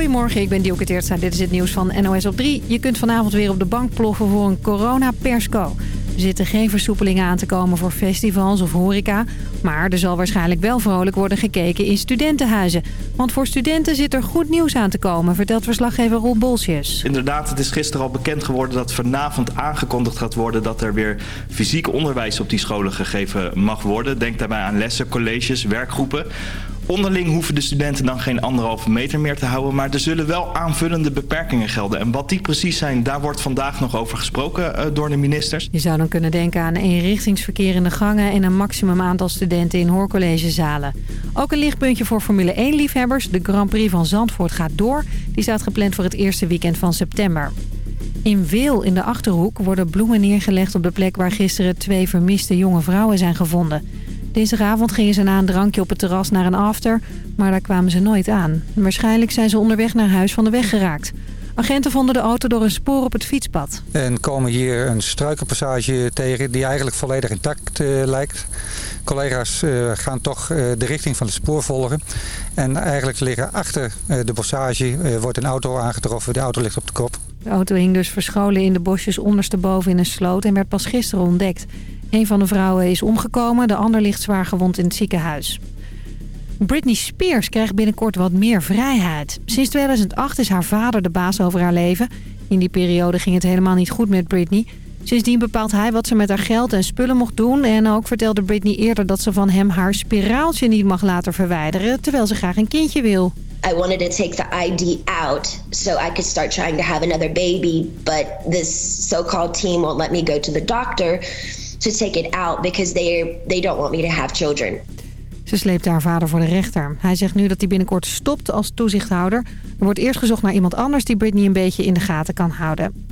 Goedemorgen, ik ben Dielke Teertstra. Dit is het nieuws van NOS op 3. Je kunt vanavond weer op de bank ploffen voor een corona-persco. Er zitten geen versoepelingen aan te komen voor festivals of horeca. Maar er zal waarschijnlijk wel vrolijk worden gekeken in studentenhuizen. Want voor studenten zit er goed nieuws aan te komen, vertelt verslaggever Roel Bolsjes. Inderdaad, het is gisteren al bekend geworden dat vanavond aangekondigd gaat worden... dat er weer fysiek onderwijs op die scholen gegeven mag worden. Denk daarbij aan lessen, colleges, werkgroepen. Onderling hoeven de studenten dan geen anderhalve meter meer te houden... maar er zullen wel aanvullende beperkingen gelden. En wat die precies zijn, daar wordt vandaag nog over gesproken uh, door de ministers. Je zou dan kunnen denken aan eenrichtingsverkeer in de gangen... en een maximum aantal studenten in hoorcollegezalen. Ook een lichtpuntje voor Formule 1-liefhebbers. De Grand Prix van Zandvoort gaat door. Die staat gepland voor het eerste weekend van september. In Weel in de Achterhoek worden bloemen neergelegd op de plek waar gisteren twee vermiste jonge vrouwen zijn gevonden. Dinsdagavond gingen ze na een drankje op het terras naar een after, maar daar kwamen ze nooit aan. Waarschijnlijk zijn ze onderweg naar huis van de weg geraakt. Agenten vonden de auto door een spoor op het fietspad. En komen hier een struikenpassage tegen die eigenlijk volledig intact uh, lijkt. Collega's uh, gaan toch uh, de richting van het spoor volgen. En eigenlijk liggen achter de bossage wordt een auto aangetroffen. De auto ligt op de kop. De auto hing dus verscholen in de bosjes ondersteboven in een sloot en werd pas gisteren ontdekt. Een van de vrouwen is omgekomen, de ander ligt zwaar gewond in het ziekenhuis. Britney Spears krijgt binnenkort wat meer vrijheid. Sinds 2008 is haar vader de baas over haar leven. In die periode ging het helemaal niet goed met Britney. Sindsdien bepaalt hij wat ze met haar geld en spullen mocht doen. En ook vertelde Britney eerder dat ze van hem haar spiraaltje niet mag laten verwijderen... terwijl ze graag een kindje wil. I wanted to take the ID out so I could start trying to have another baby. But this so-called team won't let me go to the doctor to take it out because they, they don't want me to have children. Ze sleept haar vader voor de rechter. Hij zegt nu dat hij binnenkort stopt als toezichthouder. Er wordt eerst gezocht naar iemand anders die Britney een beetje in de gaten kan houden.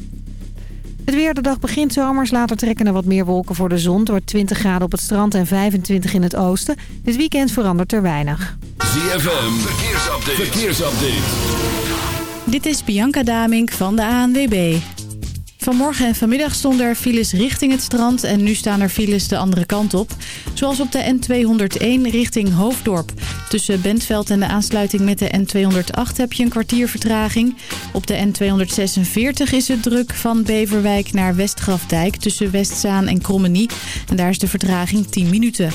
Het weer, de dag begint zomers. Later trekken er wat meer wolken voor de zon. Het wordt 20 graden op het strand en 25 in het oosten. Dit weekend verandert er weinig. ZFM, verkeersupdate. verkeersupdate. Dit is Bianca Damink van de ANWB. Vanmorgen en vanmiddag stonden er files richting het strand en nu staan er files de andere kant op. Zoals op de N201 richting Hoofddorp. Tussen Bentveld en de aansluiting met de N208 heb je een kwartier vertraging. Op de N246 is het druk van Beverwijk naar Westgrafdijk tussen Westzaan en Krommenie. En daar is de vertraging 10 minuten.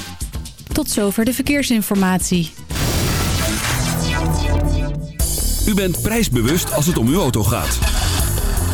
Tot zover de verkeersinformatie. U bent prijsbewust als het om uw auto gaat.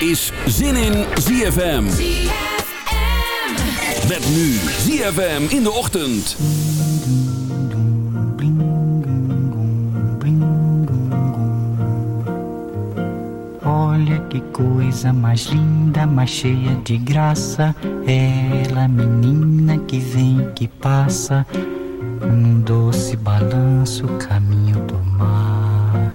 is Zin in ZFM. Met nu ZFM in de ochtend. Olha que coisa mais linda, mais cheia de graça. Ela, menina que vem, que passa, num doce balanço, caminho do mar.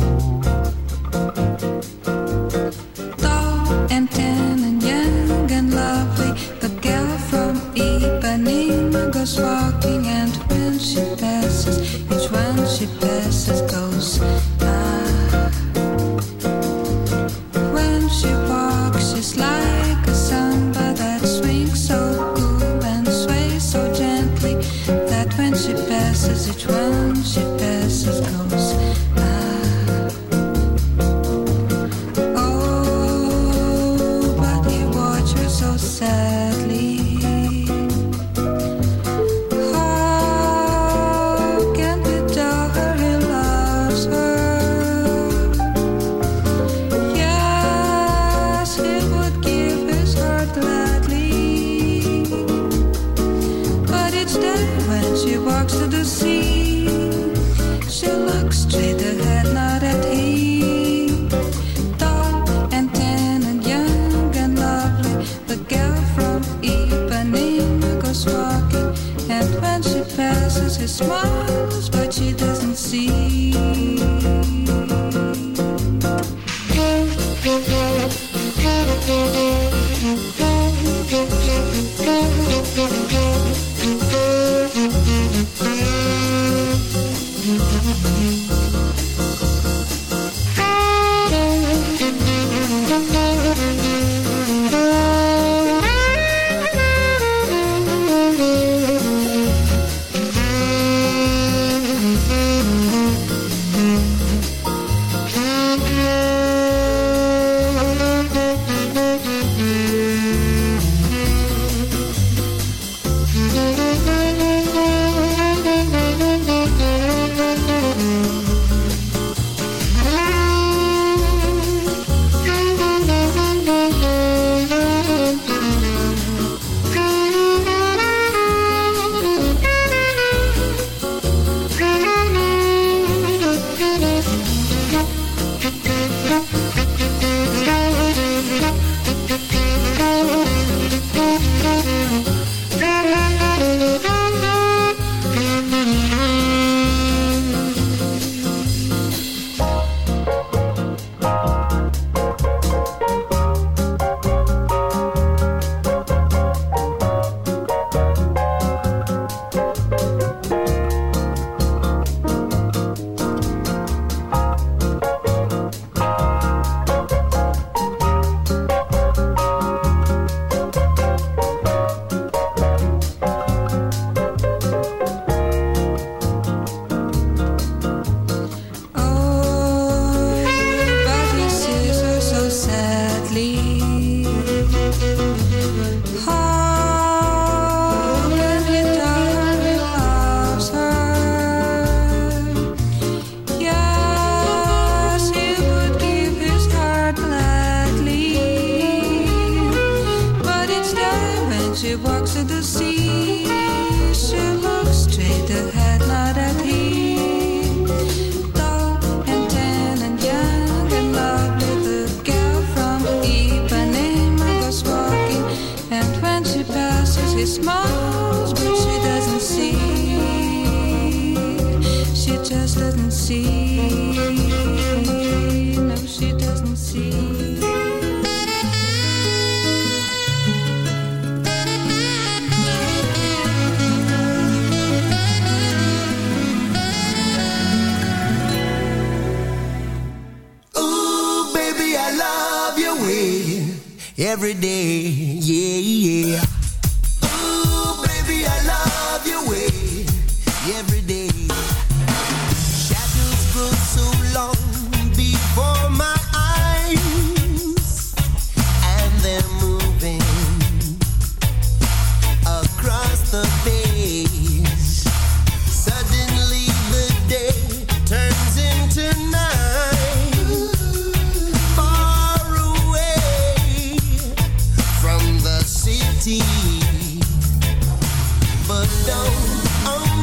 she walks to the sea.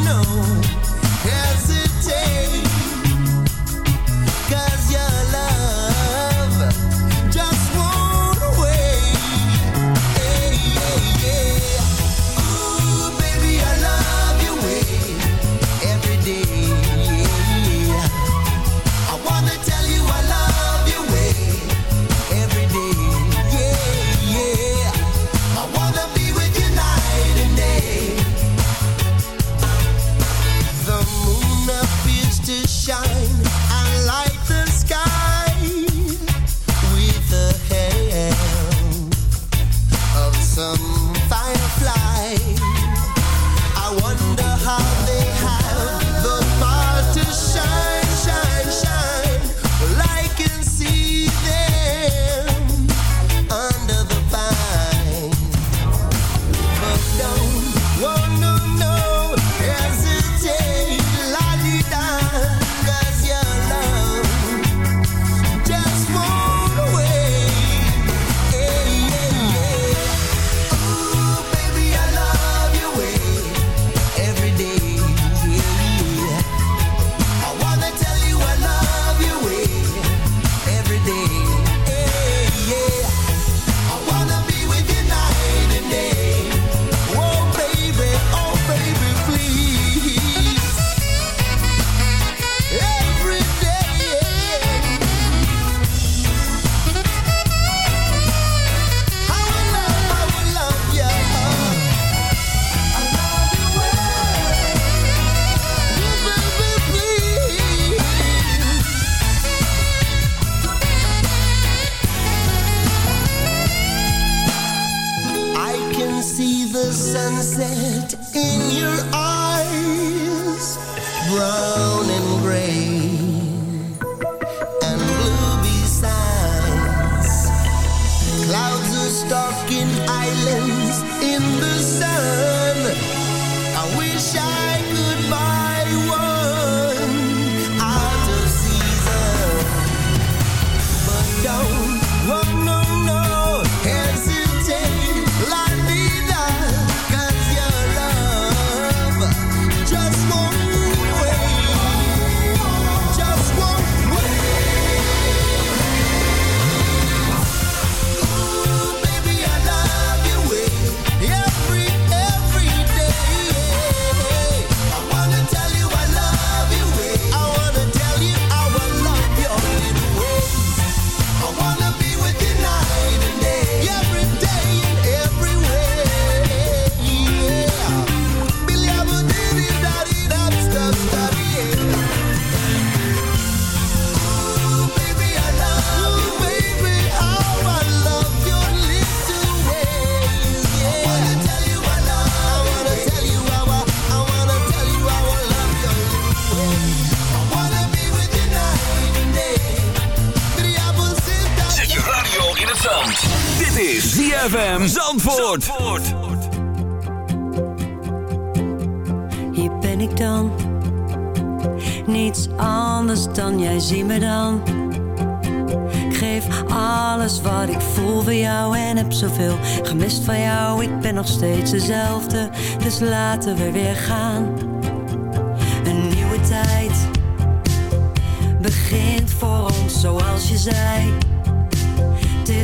know. sunset in your eyes, brown. Zandvoort. Zandvoort. Hier ben ik dan. Niets anders dan jij zie me dan. Ik geef alles wat ik voel voor jou en heb zoveel gemist van jou. Ik ben nog steeds dezelfde, dus laten we weer gaan. Een nieuwe tijd begint voor ons zoals je zei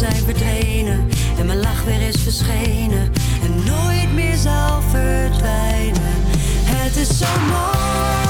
zijn verdwenen en mijn lach weer is verschenen en nooit meer zal verdwijnen. Het is zo mooi.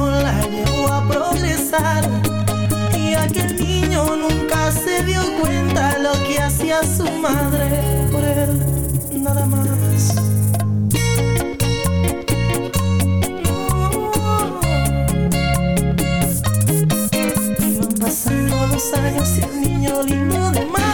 la llevó a progresar y aquel niño nunca se dio cuenta lo que hacía su madre por él, nada más. Iban pasando los años y el niño lindo de más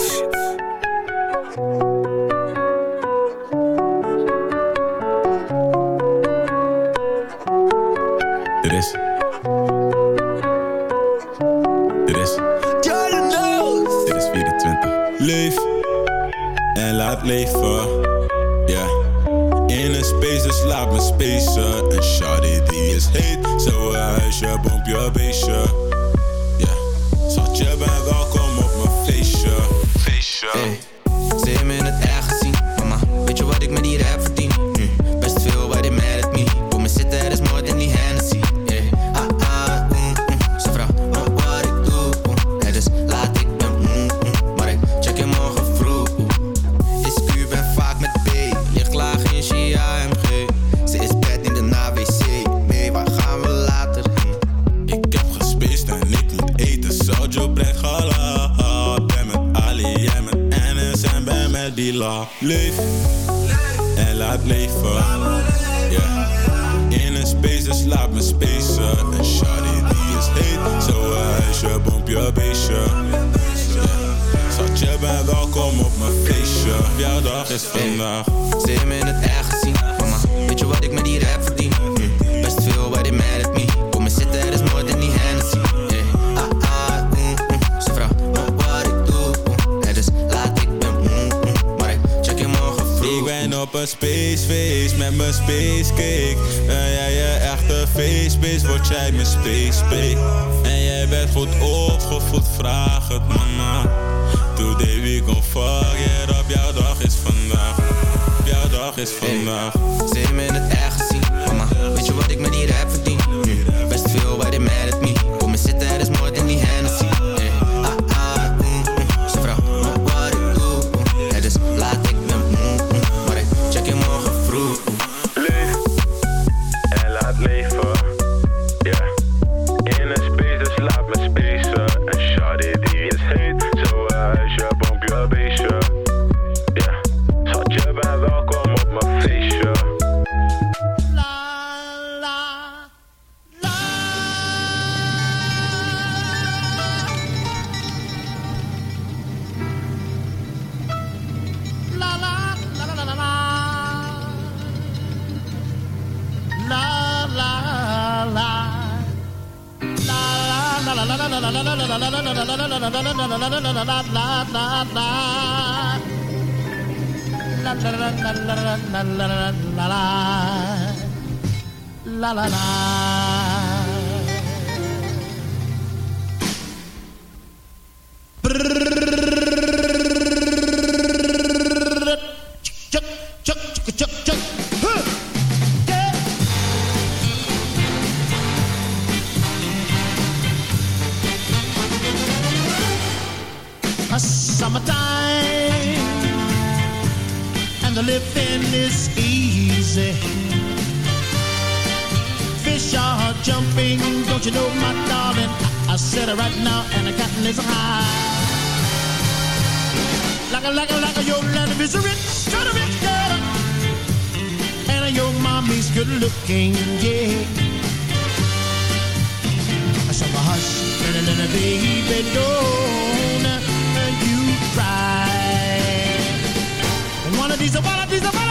mijn met mijn spacecake. Ben jij je echte facebase, word jij mijn spacebake. En jij bent goed opgevoed, vraag het mama. Today we ik fuck it yeah, jouw dag is vandaag. Op jouw dag is vandaag. Hey, ze in het echt gezien, mama. Weet je wat ik met hier rap verdien? Best veel bij de mad at me. jumping, don't you know, my darling? I, said it right now, and the cotton is high. Like a, like a, like a, your daddy is a rich, kind of rich girl. And your mommy's good looking, yeah. I said, well, hush, little, little baby, don't you cry. One of these, one of these, one of these,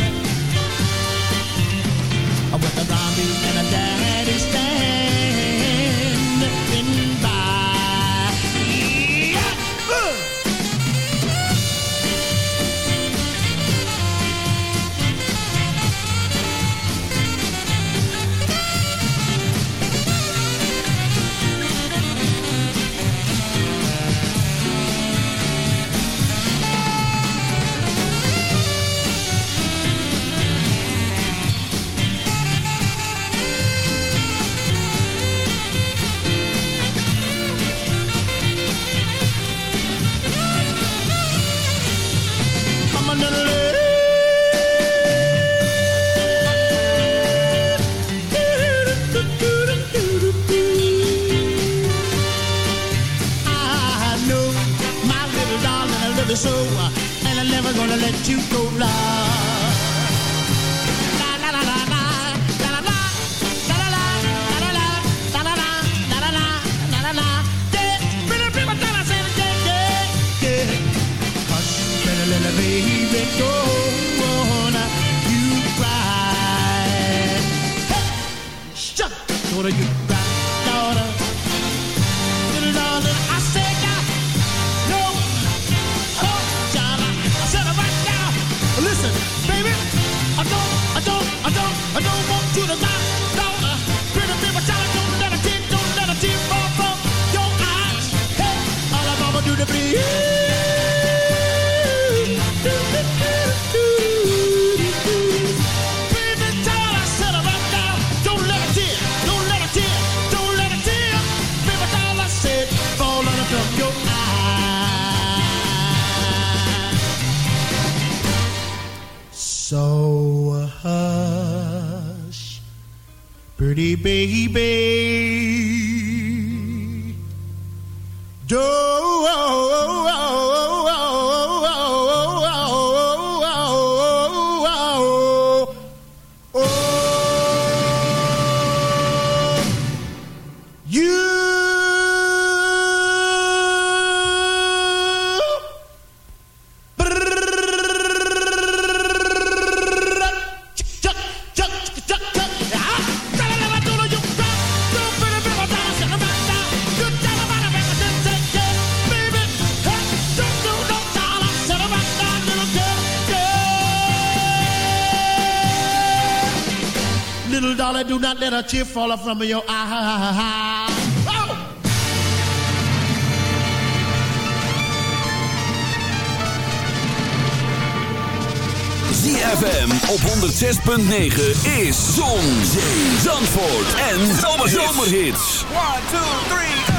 tear falling from your eye. Oh! ZFM op 106.9 is Zon, Zee, Zomerhits. 1, 2, 3.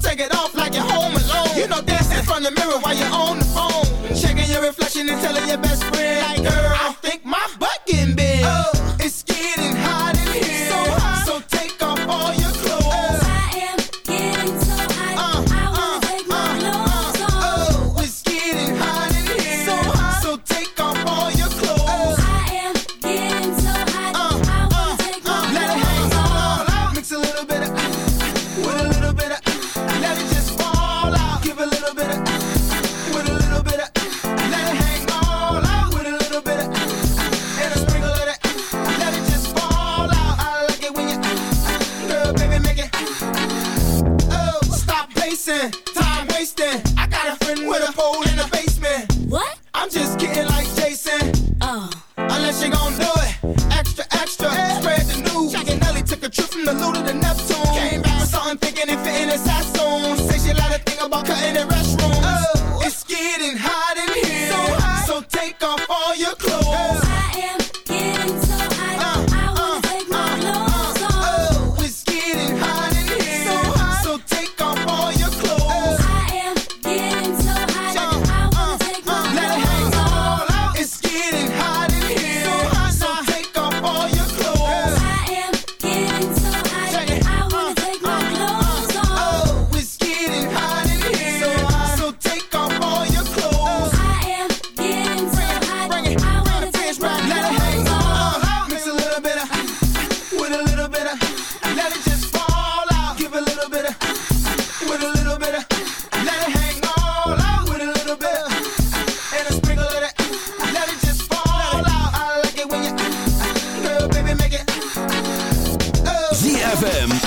Take it off like you're home alone. You know, dance in front of the mirror while you're on the phone. Checking your reflection and telling your